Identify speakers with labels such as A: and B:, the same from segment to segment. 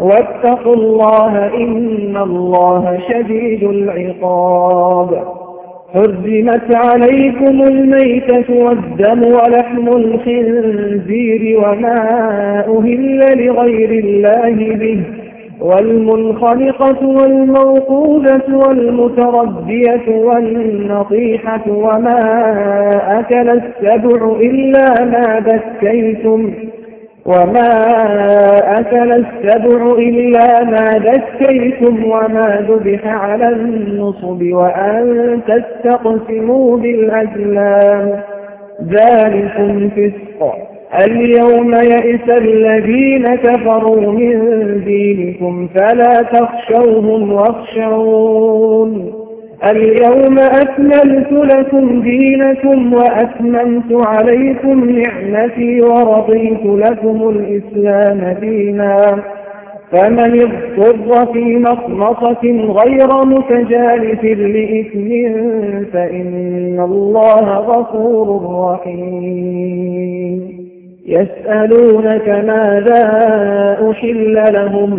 A: واتقوا الله إن الله شديد العقاب. حرمت عليكم الميتة والدم ولحم الخنزير وما أهل لغير الله به. والمنخلقة والموقوذة والمتردية والنطيحة وما أكل السبع إلا ما ذكيتم. وما أكل السبع إلا ما ذكيتم وما ذبح على النصب وأن تستقسموا بالأزلام ذلكم فسق اليوم يئس الذين كفروا من دينكم فلا تخشوهم واخشون اليوم أكملت لكم دينكم وأتممت عليكم نعمتي ورضيت لكم الإسلام دينا. فمن اضطر في مصمصة غير متجالف لإثم فإن الله غفور رحيم. يسألونك ماذا أحل لهم؟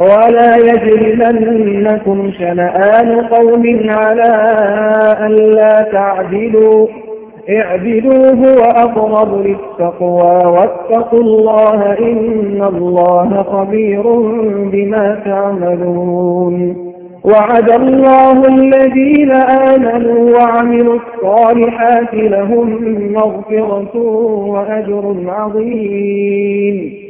A: ولا يجرمنكم شنآن قوم على أن لا تعدلوا اعدلوا هو أقرب للتقوى واتقوا الله إن الله خبير بما تعملون وعد الله الذين آمنوا وعملوا الصالحات لهم مغفرة وأجر عظيم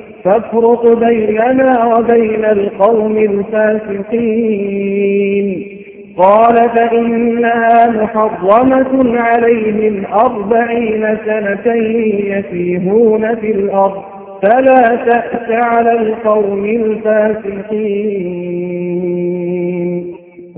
A: فافرق بيننا وبين القوم الفاسقين. قال فإنها محرمة عليهم أربعين سنة يتيهون في الأرض فلا تأس على القوم الفاسقين.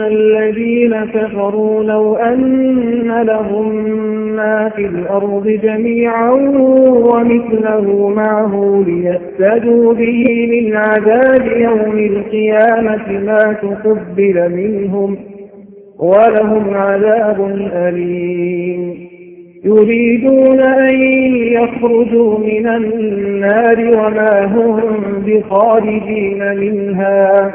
A: الذين كفروا لو أن لهم ما في الأرض جميعا ومثله معه ليفتدوا به من عذاب يوم القيامة ما تقبل منهم ولهم عذاب أليم يريدون أن يخرجوا من النار وما هم بخارجين منها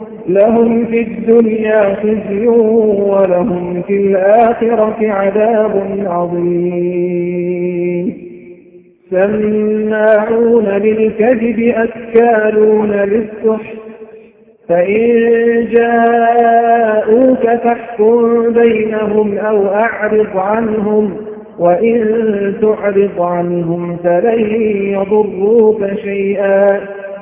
A: لهم في الدنيا خزي ولهم في الآخرة عذاب عظيم. سماعون للكذب أكالون للسحر فإن جاءوك فاحكم بينهم أو أعرض عنهم وإن تعرض عنهم فلن يضروك شيئا.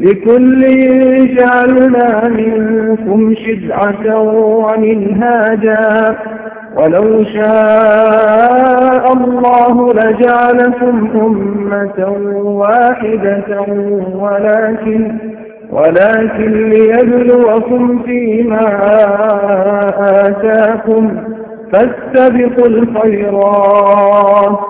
A: لكل جعلنا منكم شدعة ومنهاجا. ولو شاء الله لجعلكم أمة واحدة ولكن ولكن ليبلوكم فيما آتاكم. فاستبقوا الخيرات.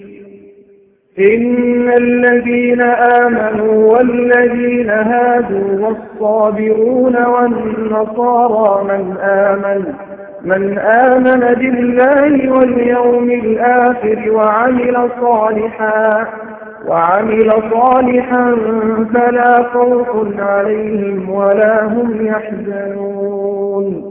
A: إن الذين آمنوا والذين هادوا والصابرون والنصارى من آمن من آمن بالله واليوم الآخر وعمل صالحا وعمل صالحا فلا خوف عليهم ولا هم يحزنون.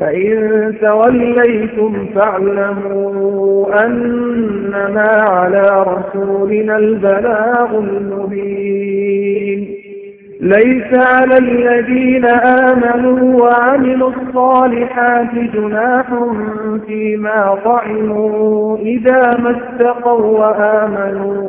A: فإن توليتم فاعلموا أنما على رسولنا البلاغ المبين ليس على الذين آمنوا وعملوا الصالحات جناح فيما طعموا إذا ما اتقوا وآمنوا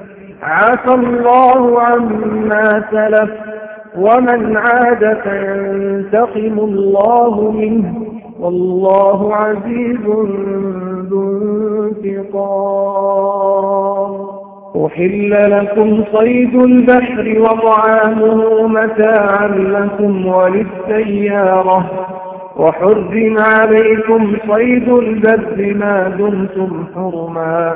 A: عفى الله عما سلف ومن عاد فينتقم الله منه والله عزيز ذو انتقام أحل لكم صيد البحر وطعامه متاعا لكم وللسيارة وحرم عليكم صيد البر ما دمتم حرما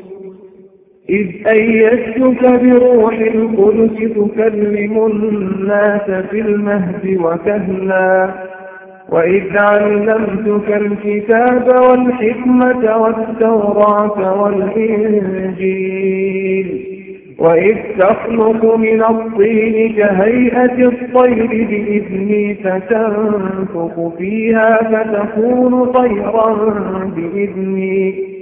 A: إذ أيدتك بروح القدس تكلم الناس في المهد وكهلا وإذ علمتك الكتاب والحكمة والتوراة والإنجيل وإذ تخلق من الطين كهيئة الطير بإذني فتنفق فيها فتكون طيرا بإذني.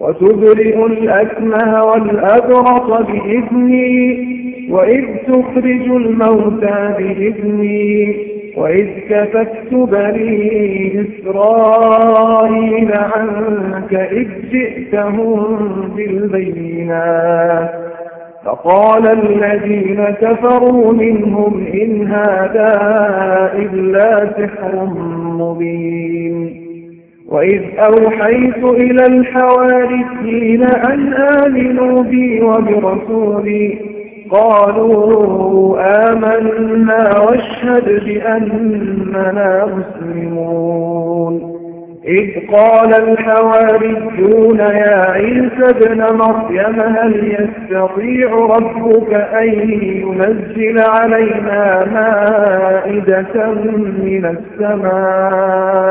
A: وتبرئ الأكمه والأبرص بإذني وإذ تخرج الموتى بإذني وإذ كفت بني إسرائيل عنك إذ جئتهم بالبينات. فقال الذين كفروا منهم إن هذا إلا سحر مبين. وإذ أوحيت إلى الحوارثين أن آمنوا بي وبرسولي قالوا آمنا واشهد بأننا مسلمون إذ قال الحواريون يا عيسى ابن مريم هل يستطيع ربك أن ينزل علينا مائدة من السماء